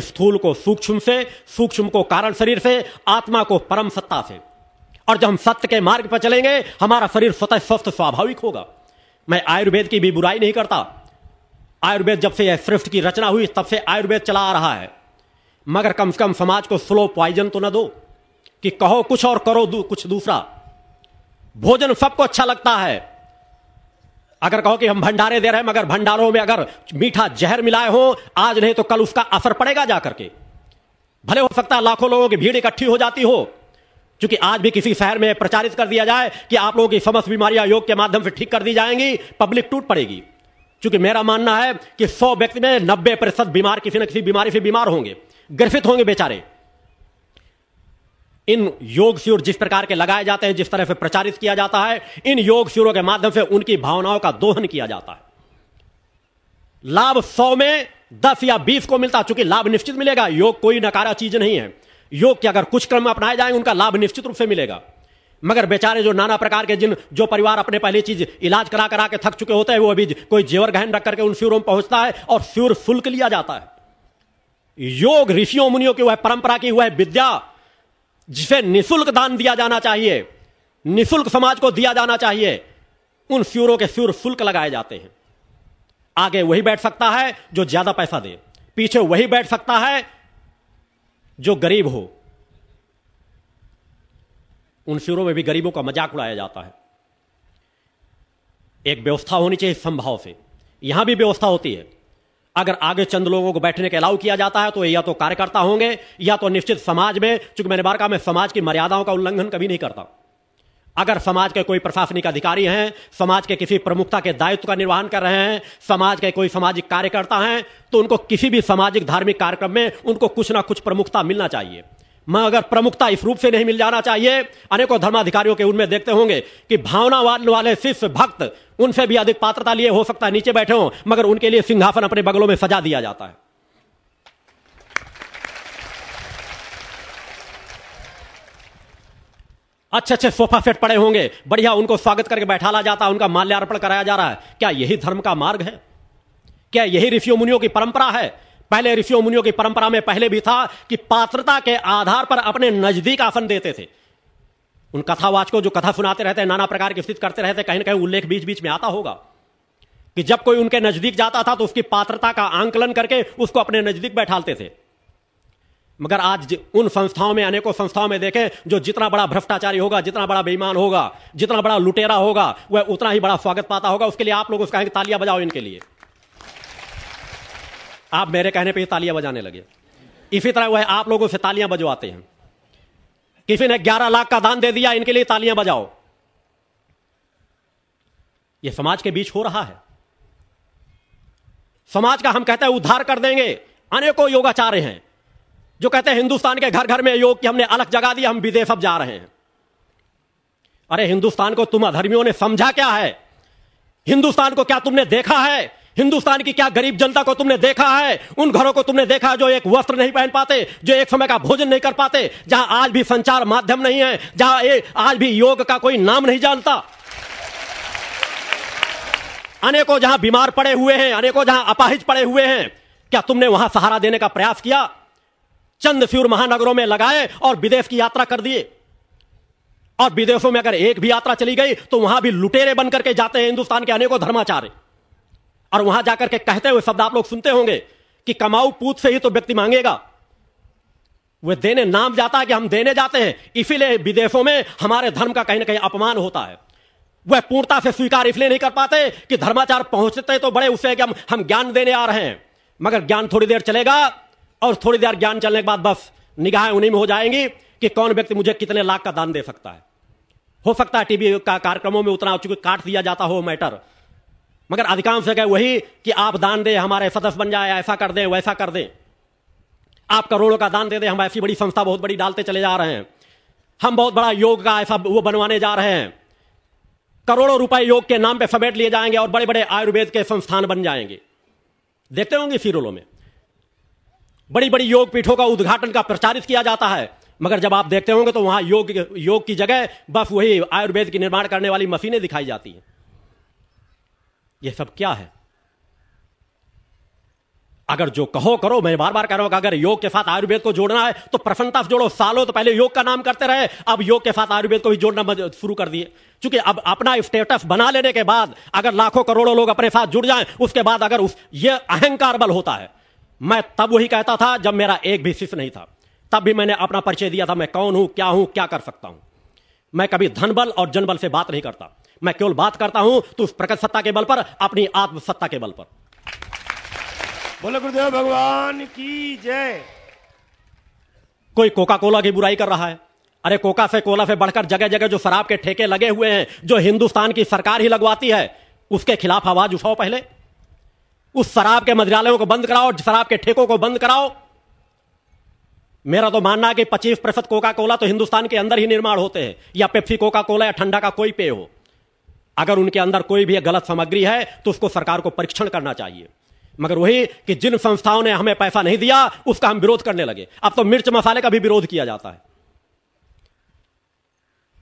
स्थूल को सूक्ष्म से सूक्ष्म को कारण शरीर से आत्मा को परम सत्ता से। और जब हम सत्य के मार्ग पर चलेंगे हमारा शरीर स्वतः स्वस्थ स्वाभाविक होगा। मैं आयुर्वेद की भी बुराई नहीं करता। आयुर्वेद जब से यह सृष्टि की रचना हुई तब से आयुर्वेद चला आ रहा है। मगर कम से कम समाज को स्लो पॉइजन तो ना दो कि कहो कुछ और करो दू, कुछ दूसरा। भोजन सबको अच्छा लगता है। अगर कहो कि हम भंडारे दे रहे हैं, मगर भंडारों में अगर मीठा जहर मिलाए हो, आज नहीं तो कल उसका असर पड़ेगा जाकर के। भले हो सकता है लाखों लोगों की भीड़ इकट्ठी हो जाती हो, क्योंकि आज भी किसी शहर में प्रचारित कर दिया जाए कि आप लोगों की समस्त बीमारियाँ योग के माध्यम से ठीक कर दी जाएँगी, पब्लिक टूट पड़ेगी। क्योंकि मेरा मानना है कि सौ व्यक्ति में नब्बे प्रतिशत बीमार किसी न किसी बीमारी से बीमार होंगे, ग्रसित होंगे बेचारे। इन योग शिविर जिस प्रकार के लगाए जाते हैं, जिस तरह से प्रचारित किया जाता है, इन योग शिविरों के माध्यम से उनकी भावनाओं का दोहन किया जाता है। लाभ सौ में दस या बीस को मिलता, चूँकि लाभ निश्चित मिलेगा, योग कोई नकारा चीज़ नहीं है। योग के अगर कुछ क्रम अपनाए जाएँगे उनका लाभ निश्चित रूप से मिलेगा। मगर बेचारे जो नाना प्रकार के जिन, जो परिवार अपने पहले चीज़ इलाज करा करा के थक चुके होते हैं, वो अभी कोई जेवर गहन रख करके उन शिविरों में पहुँचता है और शिविर शुल्क लिया जाता है। योग ऋषियों, मुनियों की वह परंपरा की वह विद्या जिसे निशुल्क दान दिया जाना चाहिए, निशुल्क समाज को दिया जाना चाहिए, उन फ्यूरों के फ्यूर शुल्क लगाए जाते हैं। आगे वही बैठ सकता है जो ज़्यादा पैसा दे। पीछे वही बैठ सकता है जो गरीब हो। उन फ्यूरों में भी गरीबों का मज़ाक उड़ाया जाता है। एक व्यवस्था होनी चाहिए संभाव से। यहाँ भी व्यवस्था होती है। अगर आगे चंद लोगों को बैठने के अलाउ किया जाता है तो या तो कार्यकर्ता होंगे, या तो निश्चित समाज में, चूँकि मैंने बार कहा मैं समाज की मर्यादाओं का उल्लंघन कभी नहीं करता। अगर समाज के कोई प्रशासनिक अधिकारी हैं, समाज के किसी प्रमुखता के दायित्व का निर्वहन कर रहे हैं, समाज के कोई सामाजिक कार्यकर्ता हैं तो उनको किसी भी सामाजिक धार्मिक कार्यक्रम में उनको कुछ ना कुछ प्रमुखता मिलना चाहिए। मैं अगर प्रमुखता इस रूप से नहीं मिल जाना चाहिए, अनेकों धर्माधिकारियों के उनमें देखते होंगे कि भावनावान वाले शिष्य, भक्त, उनसे भी अधिक पात्रता लिए हो सकता है, नीचे बैठे हो, मगर उनके लिए सिंहासन अपने बगलों में सजा दिया जाता है। अच्छे अच्छे सोफा सेट पड़े होंगे, बढ़िया उनको स्वागत करके बैठाला जाता है, उनका माल्यार्पण कराया जा रहा है। क्या यही धर्म का मार्ग है? क्या यही ऋषियों मुनियों की परंपरा है? पहले ऋषियों मुनियों की परंपरा में पहले भी था कि पात्रता के आधार पर अपने नज़दीक आसन देते थे। उन कथावाचकों जो कथा सुनाते रहते हैं, नाना प्रकार की स्थिति करते रहते कहीं ना कहीं उल्लेख बीच बीच में आता होगा कि जब कोई उनके नज़दीक जाता था तो उसकी पात्रता का आंकलन करके उसको अपने नज़दीक बैठालते थे। मगर आज उन संस्थाओं में, अनेकों संस्थाओं में देखें, जो जितना बड़ा भ्रष्टाचारी होगा, जितना बड़ा बेईमान होगा, जितना बड़ा लुटेरा होगा, वह उतना ही बड़ा स्वागत पाता होगा। उसके लिए आप लोग उसका तालियाँ बजाओ इनके लिए। आप मेरे कहने पर तालियाँ बजाने लगे। इसी तरह वह आप लोगों से तालियाँ बजवाते हैं। किसी ने ग्यारह लाख का दान दे दिया, इनके लिए तालियाँ बजाओ। यह समाज के बीच हो रहा है। समाज का हम कहते हैं, उद्धार कर देंगे। अनेकों योगाचार्य हैं, जो कहते हैं, हिंदुस्तान के घर घर में योग की हमने अलग जगह दी, हम विदेश अब जा रहे हैं। अरे, हिंदुस्तान को तुम अधर्मियों ने समझा क्या है? हिंदुस्तान को क्या तुमने देखा है? हिंदुस्तान की क्या गरीब जनता को तुमने देखा है? उन घरों को तुमने देखा है जो एक वस्त्र नहीं पहन पाते, जो एक समय का भोजन नहीं कर पाते, जहाँ आज भी संचार माध्यम नहीं है, जहाँ आज भी योग का कोई नाम नहीं जानता। अनेकों जहाँ बीमार पड़े हुए हैं, अनेकों जहाँ अपाहिज पड़े हुए हैं, क्या तुमने वहाँ सहारा देने का प्रयास किया? चंद फ्यूर महानगरों में लगाए और विदेश की यात्रा कर दिए। और विदेशों में अगर एक भी यात्रा चली गई तो वहाँ भी लुटेरे बनकर के जाते हैं हिंदुस्तान के अनेकों धर्माचार्य। और वहाँ जाकर के कहते हुए शब्द आप लोग सुनते होंगे कि कमाऊ पूत से ही तो व्यक्ति मांगेगा। वे देने नाम जाता है कि हम देने जाते हैं, इसीलिए विदेशों में हमारे धर्म का कहीं ना कहीं अपमान होता है। वह पूर्णता से स्वीकार इसलिए नहीं कर पाते कि धर्माचार पहुँचते तो बड़े उसे कि हम हम ज्ञान देने आ रहे हैं। मगर ज्ञान थोड़ी देर चलेगा और थोड़ी देर ज्ञान चलने के बाद बस निगाहें उन्हीं में हो जाएँगी कि कौन व्यक्ति मुझे कितने लाख का दान दे सकता है। हो सकता है टीवी का कार्यक्रमों में उतना काट दिया जाता हो मैटर मगर अधिकांश जगह वही कि आप दान दे, हमारे सदस्य बन जाए, ऐसा कर दें, वैसा कर दें। आप करोड़ों का दान दे दें, हम ऐसी बड़ी संस्था बहुत बड़ी डालते चले जा रहे हैं। हम बहुत बड़ा योग का ऐसा वो बनवाने जा रहे हैं। करोड़ों रुपए योग के नाम पे समेट लिए जाएँगे और बड़े बड़े आयुर्वेद के संस्थान बन जाएँगे। देखते होंगे फिरोलों में। बड़ी बड़ी योग पीठों का उद्घाटन का प्रचारित किया जाता है। मगर जब आप देखते होंगे तो वहाँ योग योग की जगह बस वही आयुर्वेद की निर्माण करने वाली मशीनें दिखाई जाती हैं। यह सब क्या है? अगर जो कहो, करो। मैं बार बार कह रहा हूँ अगर योग के साथ आयुर्वेद को जोड़ना है तो प्रसन्नता से जोड़ो। सालों तो पहले योग का नाम करते रहे, अब योग के साथ आयुर्वेद को भी जोड़ना शुरू कर दिए। क्योंकि अब अपना स्टेटस बना लेने के बाद अगर लाखों करोड़ों लोग अपने साथ जुड़ जाएँ, उसके बाद अगर उस, ये अहंकार बल होता है। मैं तब वही कहता था जब मेरा एक भी शिष्य नहीं था। तब भी मैंने अपना परिचय दिया था, मैं कौन हूँ, क्या हूँ, क्या कर सकता हूँ। मैं कभी धन बल और जनबल से बात नहीं करता। मैं केवल बात करता हूँ तो उस प्रकट सत्ता के बल पर अपनी आत्मसत्ता के बल पर। बोले गुरुदेव भगवान की जय। कोई कोका कोला की बुराई कर रहा है? अरे कोका से कोला से बढ़कर जगह जगह जो शराब के ठेके लगे हुए हैं जो हिंदुस्तान की सरकार ही लगवाती है उसके खिलाफ आवाज़ उठाओ पहले। उस शराब के मदिरालयों को बंद कराओ शराब के ठेकों को बंद कराओ। मेरा तो मानना है कि पच्चीस प्रतिशत कोका कोला तो हिंदुस्तान के अंदर ही निर्माण होते हैं या पेप्सी कोका कोला या ठंडा का कोई पेय हो। अगर उनके अंदर कोई भी गलत सामग्री है तो उसको सरकार को परीक्षण करना चाहिए। मगर वही कि जिन संस्थाओं ने हमें पैसा नहीं दिया, उसका हम विरोध करने लगे। अब तो मिर्च मसाले का भी विरोध किया जाता है।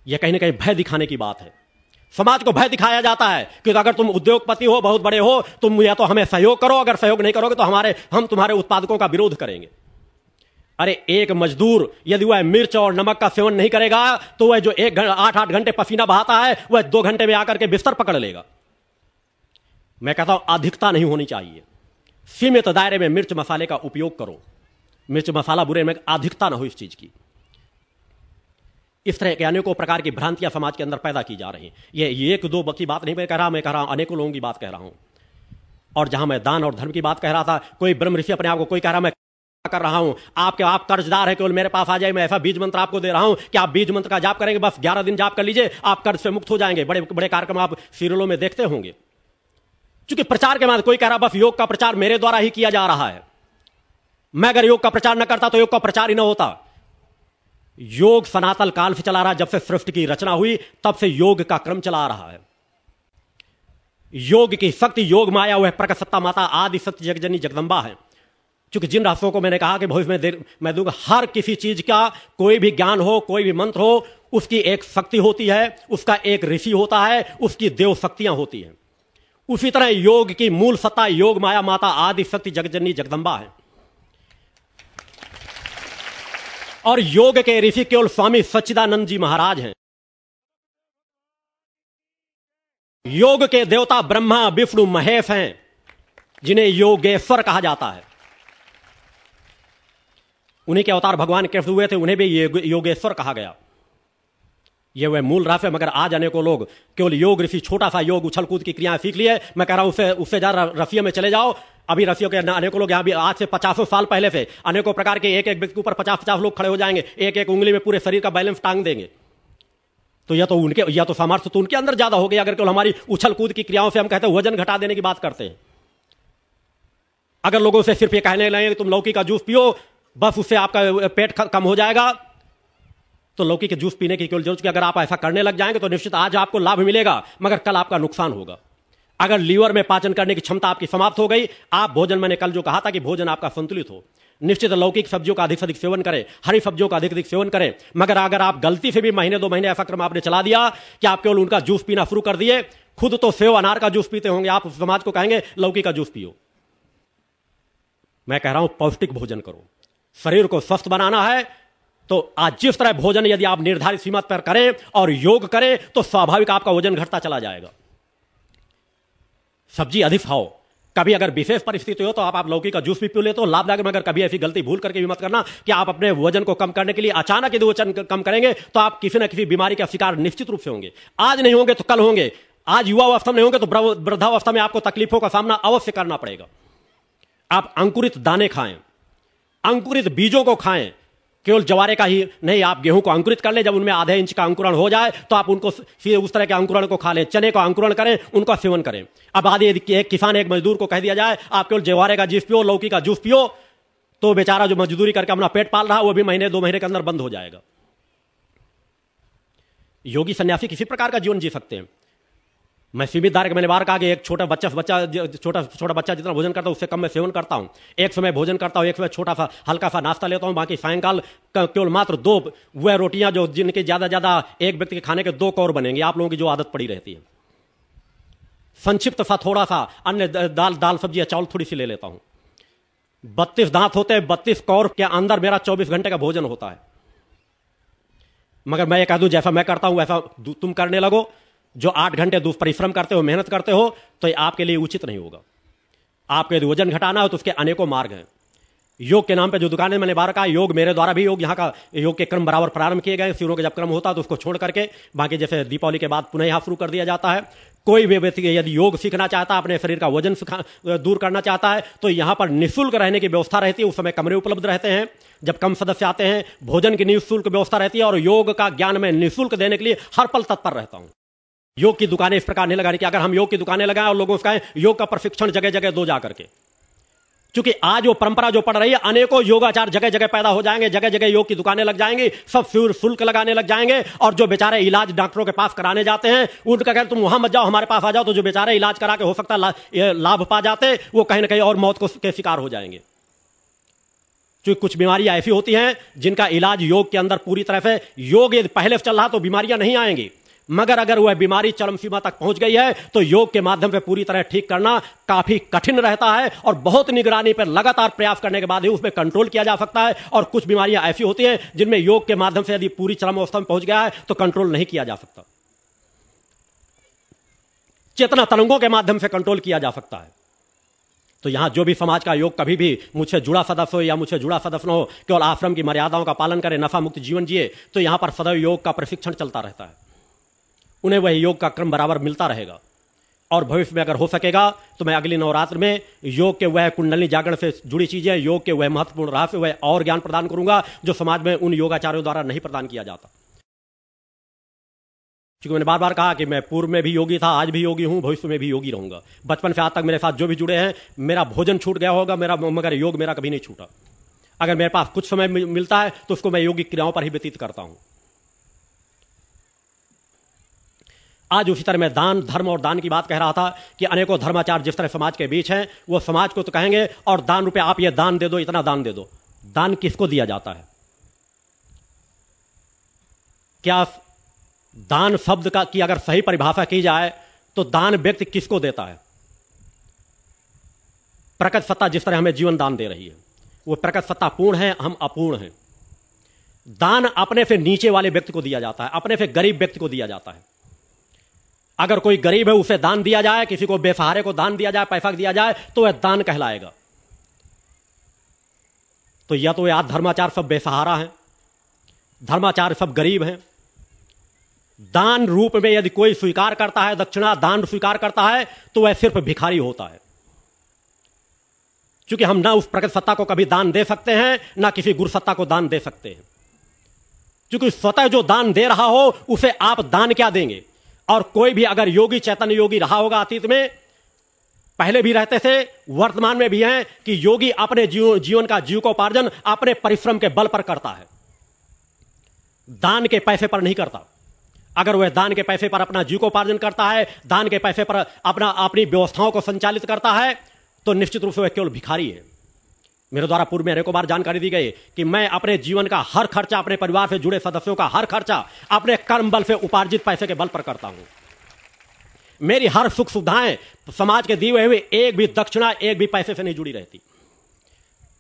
यह कहीं ना कहीं भय दिखाने की बात है। समाज को भय दिखाया जाता है कि अगर तुम उद्योगपति हो, बहुत बड़े हो, तुम या तो हमें सहयोग करो, अगर सहयोग नहीं करोगे तो हमारे, हम तुम्हारे उत्पादकों का विरोध करेंगे। अरे एक मजदूर यदि वह मिर्च और नमक का सेवन नहीं करेगा तो वह जो एक आठ आठ घंटे पसीना बहाता है, वह दो घंटे में आकर के बिस्तर पकड़ लेगा। मैं कहता हूँ, अधिकता नहीं होनी चाहिए। सीमित दायरे में मिर्च मसाले का उपयोग करो। मिर्च मसाला बुरे में अधिकता ना हो इस चीज़ की। इस तरह के अनेकों प्रकार की भ्रांतियाँ समाज के अंदर पैदा की जा रही ये एक दो की बात नहीं मैं कह रहा, मैं कह रहा हूँ, अनेकों लोगों की बात कह रहा हूँ। और जहाँ मैं दान और धर्म की बात कह रहा था, कोई ब्रह्म ऋषि अपने आप को कोई कह रहा, मैं कर रहा हूँ। आपके, आप कर्जदार है केवल मेरे पास आ जाए मैं ऐसा बीज मंत्र आपको दे रहा हूँ कि आप बीज मंत्र का जाप करेंगे, बस ग्यारह दिन जाप कर लीजिए, आप कर्ज से मुक्त हो जाएँगे। बड़े बड़े कार्यक्रम आप सीरियलों में देखते होंगे। क्योंकि प्रचार के बाद कोई कह रहा, बस योग का प्रचार मेरे द्वारा ही किया जा रहा है। मैं अगर योग का प्रचार न करता तो योग का प्रचार ही ना होता। योग सनातन काल से चला रहा, जब से सृष्टि की रचना हुई, तब से योग का क्रम चला रहा है। योग की शक्ति, योग माया, वह प्रकट सत्ता माता, आदि सत्य जगजनी जगदम्बा है। क्योंकि जिन रास्तों को मैंने कहा कि भविष्य में मैं दूँगा, हर किसी चीज़ का कोई भी ज्ञान हो, कोई भी मंत्र हो, उसकी एक शक्ति होती है, उसका एक ऋषि होता है, उसकी देव शक्तियाँ होती हैं। उसी तरह योग की मूल सत्ता, योग माया, माता आदि शक्ति जगजनी जगदम्बा है। और योग के ऋषि केवल स्वामी सच्चिदानंद जी महाराज हैं। योग के देवता ब्रह्मा, विष्णु, महेश हैं, जिन्हें योगेश्वर कहा जाता है। उन्हीं के अवतार भगवान कैसे हुए थे, उन्हें भी योगेश्वर कहा गया। ये वह मूल है मगर आज आने को लोग केवल योग ऋषि, छोटा सा योग उछल कूद की क्रियाएँ सीख लिए। मैं कह रहा हूँ उससे उससे ज़्यादा रफियों में चले जाओ। अभी रसियों के अनेकों लोग यहाँ भी आज से पचासों साल पहले से अनेकों प्रकार के एक एक व्यक्ति के ऊपर पचास पचास लोग खड़े हो जाएँगे। एक एक उंगली में पूरे शरीर का बैलेंस टांग देंगे। तो या तो उनके या तो सामर्थ्य तो उनके अंदर ज़्यादा हो गया। अगर केवल हमारी उछल कूद की क्रियाओं से हम कहते हैं, वज़न घटा देने की बात करते हैं। अगर लोगों से सिर्फ़ ये कहने लगे तुम लौकी का जूस पियो बस उससे आपका पेट कम हो जाएगा। तो लौकी के जूस पीने की केवल ज़रूरत अगर आप ऐसा करने लग जाएँगे तो निश्चित आज आपको लाभ मिलेगा, मगर कल आपका नुकसान होगा। अगर लीवर में पाचन करने की क्षमता आपकी समाप्त हो गई, आप भोजन, मैंने कल जो कहा था कि भोजन आपका संतुलित हो। निश्चित लौकिक सब्जियों का अधिक से अधिक सेवन करें, हरी सब्जियों का अधिक अधिक सेवन करें, मगर अगर आप गलती से भी महीने दो महीने ऐसा क्रम आपने चला दिया कि आप केवल उनका जूस पीना शुरू कर दिए, खुद तो सेव अनार का जूस पीते होंगे, आप समाज को कहेंगे, लौकी का जूस पियो। मैं कह रहा हूँ, पौष्टिक भोजन करो। शरीर को स्वस्थ बनाना है तो आज जिस तरह भोजन यदि आप निर्धारित सीमा पर करें और योग करें तो स्वाभाविक आपका वज़न घटता चला जाएगा। सब्ज़ी अधिक खाओ। कभी अगर विशेष परिस्थिति हो तो आप, आप लौकी का जूस भी पी लेते हो लाभदायक मगर कभी ऐसी गलती भूल करके भी मत करना कि आप अपने वज़न को कम करने के लिए अचानक यदि वज़न कम करेंगे तो आप किसी न किसी बीमारी का शिकार निश्चित रूप से होंगे। आज नहीं होंगे तो कल होंगे। आज युवा अवस्था में होंगे तो वृद्धावस्था में आपको तकलीफों का सामना अवश्य करना पड़ेगा। आप अंकुरित दाने खाएँ। अंकुरित बीजों को खाएँ। केवल जवारे का ही नहीं, आप गेहूँ को अंकुरित कर ले। जब उनमें आधे इंच का अंकुरण हो जाए तो आप उनको फिर उस तरह के अंकुरण को खा लें। चने को अंकुरण करें, उनका सेवन करें। अब आदि एक किसान, एक मजदूर को कह दिया जाए, आप केवल जवारे का जूस पियो, लौकी का जूस पियो तो बेचारा जो मजदूरी करके अपना पेट पाल रहा, वो भी महीने, दो महीने के अंदर बंद हो जाएगा। योगी सन्यासी किसी प्रकार का जीवन जी सकते हैं। मैं सीमित दार के मैंने बार कहा कि एक छोटा बच्चा बच्चा, छोटा छोटा बच्चा जितना भोजन करता हूँ, उससे कम मैं सेवन करता हूँ। एक समय भोजन करता हूँ, एक समय छोटा सा, हल्का सा नाश्ता लेता हूँ, बाकी सायंकाल केवल मात्र दो वह रोटियाँ जो जिनके ज़्यादा ज़्यादा एक व्यक्ति के खाने के दो कौर बनेंगे। आप लोगों की जो आदत पड़ी रहती है। संक्षिप्त सा, थोड़ा सा अन्य दाल दाल, सब्ज़ी या चावल थोड़ी सी ले लेता हूँ। बत्तीस दांत होते हैं, बत्तीस कौर के अंदर मेरा चौबीस घंटे का भोजन होता है। मगर मैं ये कह दूँ, जैसा मैं करता हूँ, वैसा तुम करने लगो। जो आठ घंटे परिश्रम करते हो, मेहनत करते हो तो ये आपके लिए उचित नहीं होगा। आपके यदि वज़न घटाना हो तो उसके अनेकों मार्ग हैं। योग के नाम पे जो दुकानें मैंने बार कहा योग मेरे द्वारा भी योग, यहाँ का योग के क्रम बराबर प्रारंभ किए गए शिवरों का जब क्रम होता है तो उसको छोड़ करके, बाकी जैसे दीपावली के बाद पुनः यहाँ शुरू कर दिया जाता है। कोई भी व्यक्ति यदि योग सीखना चाहता है, अपने शरीर का वज़न दूर करना चाहता है तो यहाँ पर निःशुल्क रहने की व्यवस्था रहती है। उस समय कमरे उपलब्ध रहते हैं। जब कम सदस्य आते हैं, भोजन की निःशुल्क व्यवस्था रहती है, और योग का ज्ञान में निःशुल्क देने के लिए हर पल तत्पर रहता हूँ। योग की दुकानें इस प्रकार नहीं लगाने की। अगर हम योग की दुकानें लगाएँ और लोगों को योग का प्रशिक्षण जगह जगह दो जाकर के क्योंकि आज वो परंपरा जो पड़ रही है अनेकों योगाचार जगह जगह पैदा हो जाएँगे जगह जगह योग की दुकानें लग जाएँगी सब शुल्क लगाने लग जाएँगे और जो बेचारे इलाज डॉक्टरों के पास कराने जाते हैं उनका कहते तुम वहाँ मत जाओ हमारे पास आ जाओ। तो जो बेचारे इलाज करा के हो सकता ला, लाभ पा जाते वो कहीं ना कहीं और मौत को के शिकार हो जाएँगे। क्योंकि कुछ बीमारियाँ ऐसी होती हैं जिनका इलाज योग के अंदर पूरी तरह से योग पहले चल रहा तो बीमारियाँ नहीं आएँगी। मगर अगर वह बीमारी चरम सीमा तक पहुँच गई है तो योग के माध्यम से पूरी तरह ठीक करना काफ़ी कठिन रहता है और बहुत निगरानी पर लगातार प्रयास करने के बाद ही उसमें कंट्रोल किया जा सकता है और कुछ बीमारियाँ ऐसी होती हैं जिनमें योग के माध्यम से यदि पूरी चरम अवस्था में पहुँच गया है तो कंट्रोल नहीं किया जा सकता। चेतना तरंगों के माध्यम से कंट्रोल किया जा सकता है। तो यहाँ जो भी समाज का योग कभी भी मुझसे जुड़ा सदस्य हो या मुझसे जुड़ा सदस्य न हो, केवल आश्रम की मर्यादाओं का पालन करे, नफा मुक्त जीवन जिए तो यहाँ पर सदैव योग का प्रशिक्षण चलता रहता है। उन्हें वह योग का क्रम बराबर मिलता रहेगा। और भविष्य में अगर हो सकेगा तो मैं अगली नवरात्र में योग के वह कुंडली जागरण से जुड़ी चीज़ें, योग के वह महत्वपूर्ण रहस्य वह और ज्ञान प्रदान करूँगा, जो समाज में उन योगाचार्यों द्वारा नहीं प्रदान किया जाता। क्योंकि मैंने बार बार कहा कि मैं पूर्व में भी योगी था, आज भी योगी हूँ, भविष्य में भी योगी रहूँगा। बचपन से आज तक मेरे साथ जो भी जुड़े हैं, मेरा भोजन छूट गया होगा, मेरा मगर योग मेरा कभी नहीं छूटा। अगर मेरे पास कुछ समय मिलता है तो उसको मैं योगी क्रियाओं पर ही व्यतीत करता हूँ। आज उसी तरह मैं दान, धर्म और दान की बात कह रहा था कि अनेकों धर्माचार जिस तरह समाज के बीच हैं, वो समाज को तो कहेंगे, और दान रुपए आप ये दान दे दो, इतना दान दे दो। दान किसको दिया जाता है? क्या दान शब्द का, की अगर सही परिभाषा की जाए तो दान व्यक्ति किसको देता है? प्रकट सत्ता जिस तरह हमें जीवन दान दे रही है, वो प्रकट सत्ता पूर्ण है, हम अपूर्ण हैं। दान अपने से नीचे वाले व्यक्ति को दिया जाता है, अपने से गरीब व्यक्ति को दिया जाता है। अगर कोई गरीब है, उसे दान दिया जाए, किसी को बेसहारे को दान दिया जाए, पैसा दिया जाए तो वह दान कहलाएगा। तो या तो याद धर्माचार सब बेसहारा है, धर्माचार सब गरीब हैं। दान रूप में यदि कोई स्वीकार करता है, दक्षिणा दान स्वीकार करता है तो वह सिर्फ़ भिखारी होता है। क्योंकि हम ना उस प्रकट सत्ता को कभी दान दे सकते हैं, ना किसी गुरु सत्ता को दान दे सकते हैं। क्योंकि स्वतः जो दान दे रहा हो, उसे आप दान क्या देंगे? और कोई भी अगर योगी चैतन्य योगी रहा होगा अतीत में पहले भी रहते थे वर्तमान में भी हैं कि योगी अपने जीव, जीवन का जीवकोपार्जन अपने परिश्रम के बल पर करता है। दान के पैसे पर नहीं करता। अगर वह दान के पैसे पर अपना जीवकोपार्जन करता है दान के पैसे पर अपना अपनी व्यवस्थाओं को संचालित करता है तो निश्चित रूप से वह केवल भिखारी है। मेरे द्वारा पूर्व में अनेकों बार जानकारी दी गई कि मैं अपने जीवन का हर खर्चा, अपने परिवार से जुड़े सदस्यों का हर खर्चा, अपने कर्म बल से उपार्जित पैसे के बल पर करता हूँ। मेरी हर सुख सुविधाएँ समाज के दिए हुए एक भी दक्षिणा, एक भी पैसे से नहीं जुड़ी रहती।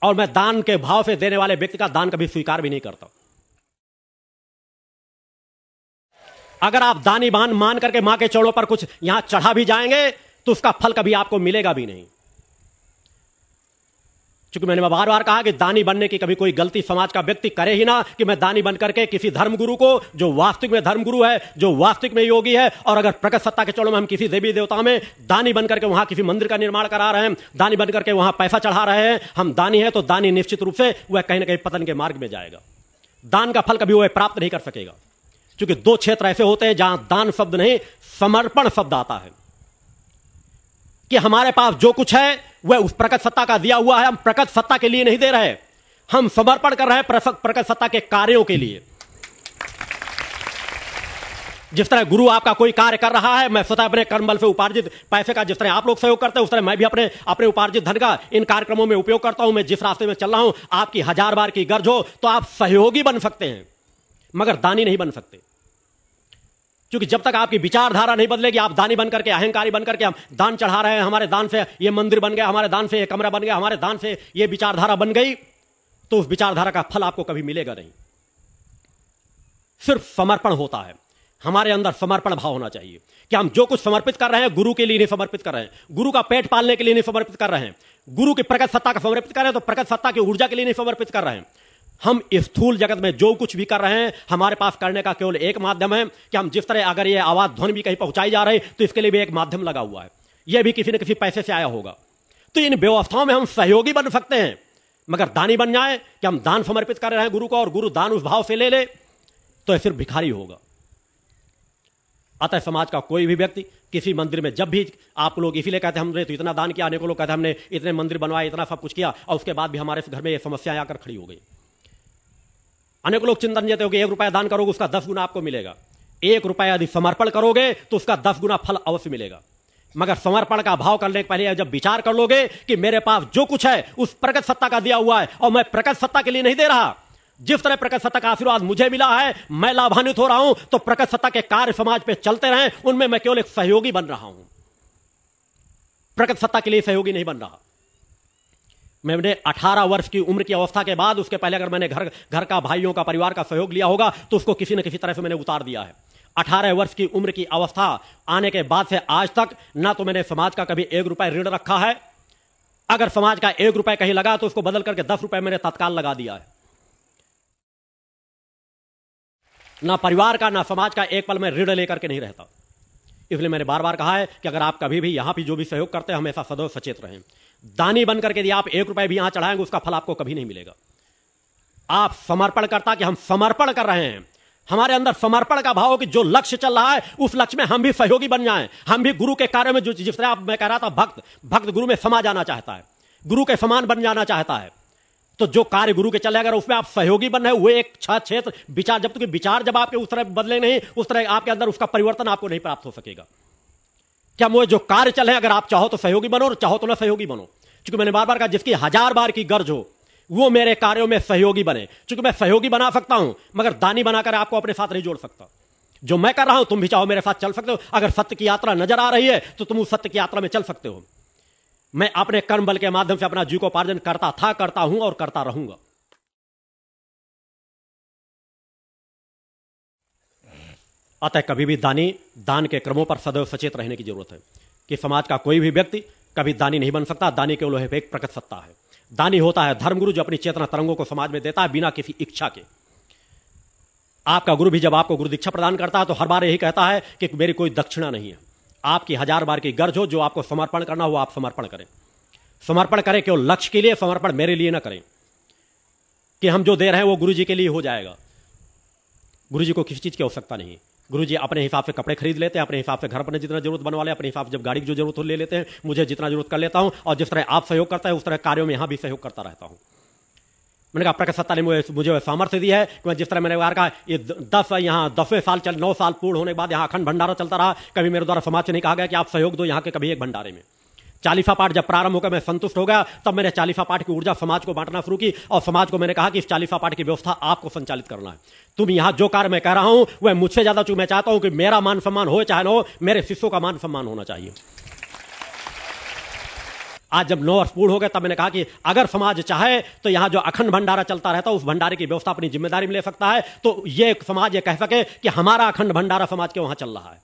और मैं दान के भाव से देने वाले व्यक्ति का दान कभी स्वीकार भी नहीं करता अगर आप दानी बान मान करके माँ के चौड़ों पर कुछ यहाँ चढ़ा भी जाएँगे तो उसका फल कभी आपको मिलेगा भी नहीं। चूँकि मैंने बार बार कहा कि दानी बनने की कभी कोई गलती समाज का व्यक्ति करे ही ना कि मैं दानी बन करके किसी धर्मगुरु को, जो वास्तविक में धर्मगुरु है, जो वास्तविक में योगी है, और अगर प्रकट सत्ता के चौड़ों में हम किसी देवी देवता में दानी बन करके वहाँ किसी मंदिर का निर्माण करा रहे हैं, दानी बन करके वहाँ पैसा चढ़ा रहे हैं, हम दानी है तो दानी निश्चित रूप से वह कहीं ना कहीं पतन के मार्ग में जाएगा। दान का फल कभी वह प्राप्त नहीं कर सकेगा। क्योंकि दो क्षेत्र ऐसे होते हैं जहाँ दान शब्द नहीं, समर्पण शब्द आता है। कि हमारे पास जो कुछ है, वह उस प्रकट सत्ता का दिया हुआ है। हम प्रकट सत्ता के लिए नहीं दे रहे। हम समर्पण कर रहे हैं प्रकट सत्ता के कार्यों के लिए। जिस तरह गुरु आपका कोई कार्य कर रहा है, मैं स्वतः अपने कर्म बल से उपार्जित पैसे का जिस तरह आप लोग सहयोग करते हैं, उस तरह मैं भी अपने अपने उपार्जित धन का इन कार्यक्रमों में उपयोग करता हूँ। मैं जिस रास्ते में चल रहा हूँ, आपकी हज़ार बार की गर्ज हो तो आप सहयोगी बन सकते हैं। मगर दानी नहीं बन सकते। क्योंकि जब तक आपकी विचारधारा नहीं बदलेगी, आप दानी बन करके, अहंकारी बन करके हम दान चढ़ा रहे हैं, हमारे दान से ये मंदिर बन गया, हमारे दान से ये कमरा बन गया, हमारे दान से ये विचारधारा बन गई तो उस विचारधारा का फल आपको कभी मिलेगा नहीं। सिर्फ़ समर्पण होता है। हमारे अंदर समर्पण भाव होना चाहिए कि हम जो कुछ समर्पित कर रहे हैं, गुरु के लिए नहीं समर्पित कर रहे हैं। गुरु का पेट पालने के लिए नहीं समर्पित कर रहे हैं। गुरु की प्रकट सत्ता का समर्पित कर रहे हैं तो प्रकट सत्ता की ऊर्जा के लिए नहीं समर्पित कर रहे हैं। हम स्थूल जगत में जो कुछ भी कर रहे हैं, हमारे पास करने का केवल एक माध्यम है कि हम जिस तरह अगर ये आवाज़ ध्वनि भी कहीं पहुंचाई जा रही तो इसके लिए भी एक माध्यम लगा हुआ है। यह भी किसी न किसी पैसे से आया होगा। तो इन व्यवस्थाओं में हम सहयोगी बन सकते हैं, मगर दानी बन जाए कि हम दान समर्पित कर रहे हैं गुरु को और गुरु दान उस भाव से ले ले तो यह सिर्फ़ भिखारी होगा। अतः समाज का कोई भी व्यक्ति किसी मंदिर में जब भी आप लोग इसीलिए कहते हैं, हमने तो इतना दान किया, अनेकों लोग कहते हैं, हमने इतने मंदिर बनवाए, इतना सब कुछ किया, और उसके बाद भी हमारे घर में ये समस्याएँ आकर खड़ी हो गई। अनेक लोग चिंतन देते हो कि एक रुपया दान करोगे, उसका दस गुना आपको मिलेगा। एक रुपया यदि समर्पण करोगे तो उसका दस गुना फल अवश्य मिलेगा। मगर समर्पण का भाव करने के पहले जब विचार कर लोगे कि मेरे पास जो कुछ है, उस प्रकट सत्ता का दिया हुआ है, और मैं प्रकट सत्ता के लिए नहीं दे रहा। जिस तरह प्रकट सत्ता का आशीर्वाद मुझे मिला है, मैं लाभान्वित हो रहा हूँ तो प्रकट सत्ता के कार्य समाज पे चलते रहे, उनमें मैं केवल एक सहयोगी बन रहा हूँ। प्रकट सत्ता के लिए सहयोगी नहीं बन रहा। मैंने 18 वर्ष की उम्र की अवस्था के बाद उसके पहले अगर मैंने घर घर का भाइयों का, परिवार का सहयोग लिया होगा तो उसको किसी न किसी तरह से मैंने उतार दिया है। 18 वर्ष की उम्र की अवस्था आने के बाद से आज तक ना तो मैंने समाज का कभी एक रुपए ऋण रखा है। अगर समाज का एक रुपए कहीं लगा तो उसको बदल करके दस रुपए मैंने तत्काल लगा दिया है। ना परिवार का, ना समाज का एक पल में ऋण लेकर के नहीं रहता। इसलिए मैंने बार बार कहा है कि अगर आप कभी भी यहाँ भी जो भी सहयोग करते हैं हमेशा सदैव सचेत रहें। दानी बनकर के यदि आप एक रुपए भी यहाँ चढ़ाएँगे, उसका फल आपको कभी नहीं मिलेगा। आप समर्पण करता कि हम समर्पण कर रहे हैं। हमारे अंदर समर्पण का भाव कि जो लक्ष्य चल रहा है, उस लक्ष्य में हम भी सहयोगी बन जाएँ। हम भी गुरु के कार्य में जो जिस तरह आप, मैं कह रहा था, भक्त भक्त गुरु में समा जाना चाहता है। गुरु के समान बन जाना चाहता है। तो जो कार्य गुरु के चले, अगर उसमें आप सहयोगी बन रहे हुए एक छह क्षेत्र, विचार, जब तक विचार जब आपके उस तरह बदले नहीं, उस तरह आपके अंदर उसका परिवर्तन आपको नहीं प्राप्त हो सकेगा। क्या मुझे जो कार्य चले, अगर आप चाहो तो सहयोगी बनो और चाहो तो ना सहयोगी बनो। क्योंकि मैंने बार बार कहा, जिसकी हज़ार बार की गर्ज हो, वो मेरे कार्यों में सहयोगी बने। क्योंकि मैं सहयोगी बना सकता हूँ, मगर दानी बनाकर आपको अपने साथ नहीं जोड़ सकता। जो मैं कर रहा हूँ, तुम भी चाहो मेरे साथ चल सकते हो। अगर सत्य की यात्रा नज़र आ रही है तो तुम उस सत्य की यात्रा में चल सकते हो। मैं अपने कर्म बल के माध्यम से अपना जीवकोपार्जन करता था, करता हूँ और करता रहूँगा। अतः कभी भी दानी, दान के क्रमों पर सदैव सचेत रहने की ज़रूरत है कि समाज का कोई भी व्यक्ति कभी दानी नहीं बन सकता, दानी केवल एक प्रकट सत्ता है। दानी होता है धर्मगुरु जो अपनी चेतना तरंगों को समाज में देता है बिना किसी इच्छा के। आपका गुरु भी जब आपको गुरु दीक्षा प्रदान करता है तो हर बार यही कहता है कि मेरी कोई दक्षिणा नहीं है। आपकी हज़ार बार की गर्ज हो, जो आपको समर्पण करना हो, आप समर्पण करें। समर्पण करें केवल लक्ष्य के लिए, समर्पण मेरे लिए ना करें। कि हम जो दे रहे हैं, वो गुरु जी के लिए हो जाएगा। गुरु जी को किसी चीज़ की आवश्यकता नहीं। गुरु जी अपने हिसाब से कपड़े खरीद लेते हैं, अपने हिसाब से घर पर जितना ज़रूरत बनवा ले, अपने हिसाब से जब गाड़ी की जो ज़रूरत हो, ले लेते हैं। मुझे जितना ज़रूरत कर लेता हूँ, और जिस तरह आप सहयोग करता है, उस तरह कार्यों में यहाँ भी सहयोग करता रहता हूँ। मैंने कहा, प्रकट सत्ता ने मुझे मुझे सामर्थ्य दिया है। कि जिस तरह मैंने कहा, ये दस, यहाँ दसवें साल चल नौ साल पूर्ण होने के बाद यहाँ अखंड भंडारा चलता रहा। कभी मेरे द्वारा समाज से नहीं कहा गया कि आप सहयोग दो यहाँ के कभी एक भंडारे में। चालीसा पाठ जब प्रारंभ होकर मैं संतुष्ट हो गया, तब मैंने चालीसा पाठ की ऊर्जा समाज को बांटना शुरू की और समाज को मैंने कहा कि इस चालीसा पाठ की व्यवस्था आपको संचालित करना है। तुम यहाँ जो कार्य मैं कह रहा हूँ, वह मुझसे ज़्यादा चूँकि मैं चाहता हूँ कि मेरा मान सम्मान हो चाहे ना हो, मेरे शिष्यों का मान सम्मान होना चाहिए। आज जब नौ वर्ष पूर्ण हो गए, तब मैंने कहा कि अगर समाज चाहे तो यहाँ जो अखंड भंडारा चलता रहता है, उस भंडारे की व्यवस्था अपनी ज़िम्मेदारी में ले सकता है। तो ये समाज ये कह सके कि हमारा अखंड भंडारा समाज के वहाँ चल रहा है।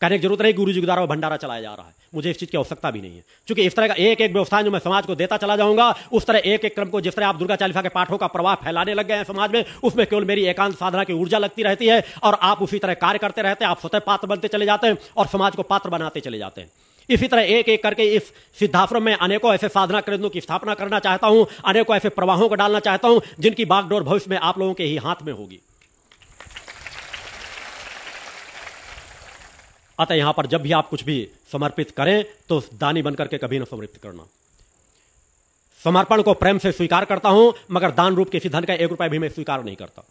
कहने की ज़रूरत नहीं गुरु जी के द्वारा भंडारा चलाया जा रहा है। मुझे इस चीज़ की आवश्यकता भी नहीं है। क्योंकि इस तरह का एक एक व्यवस्था जो मैं समाज को देता चला जाऊँगा, उस तरह एक एक क्रम को जिस तरह आप दुर्गा चालीसा के पाठों का प्रवाह फैलाने लग गए हैं समाज में, उसमें केवल मेरी एकांत साधना की ऊर्जा लगती रहती है और आप उसी तरह कार्य करते रहते हैं, आप स्वतः पात्र बनते चले जाते हैं और समाज को पात्र बनाते चले जाते हैं। इसी तरह एक एक करके इस सिद्धाश्रम में अनेकों ऐसे साधना केंद्रों की स्थापना करना चाहता हूँ, अनेकों ऐसे प्रवाहों को डालना चाहता हूँ, जिनकी बागडोर भविष्य में आप लोगों के ही हाथ में होगी। अतः यहाँ पर जब भी आप कुछ भी समर्पित करें तो दानी बनकर के कभी न समर्पित करना। समर्पण को प्रेम से स्वीकार करता हूँ, मगर दान रूप किसी धन का एक रुपया भी मैं स्वीकार नहीं करता।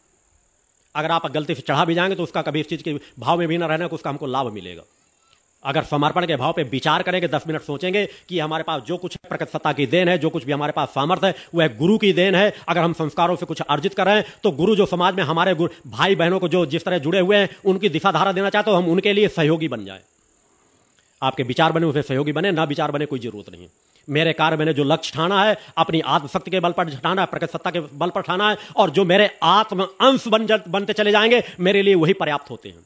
अगर आप गलती से चढ़ा भी जाएँगे तो उसका कभी इस चीज़ के भाव में भी ना रहना उसका हमको लाभ मिलेगा। अगर समर्पण के भाव पे विचार करेंगे, दस मिनट सोचेंगे कि हमारे पास जो कुछ प्रकट सत्ता की देन है, जो कुछ भी हमारे पास सामर्थ्य है वह गुरु की देन है। अगर हम संस्कारों से कुछ अर्जित कर रहे हैं तो गुरु जो समाज में हमारे भाई बहनों को जो जिस तरह जुड़े हुए हैं, उनकी दिशा धारा देना चाहते हो, हम उनके लिए सहयोगी बन जाए। आपके विचार बने, उसे सहयोगी बने, ना विचार बने, कोई ज़रूरत नहीं मेरे कार्य मैंने जो लक्ष्य ठाना है, अपनी आत्मशक्ति के बल पर ठाना है प्रकट सत्ता के बल पर ठाना है, और जो मेरे आत्म अंश बन बनते चले जाएँगे, मेरे लिए वही पर्याप्त होते हैं।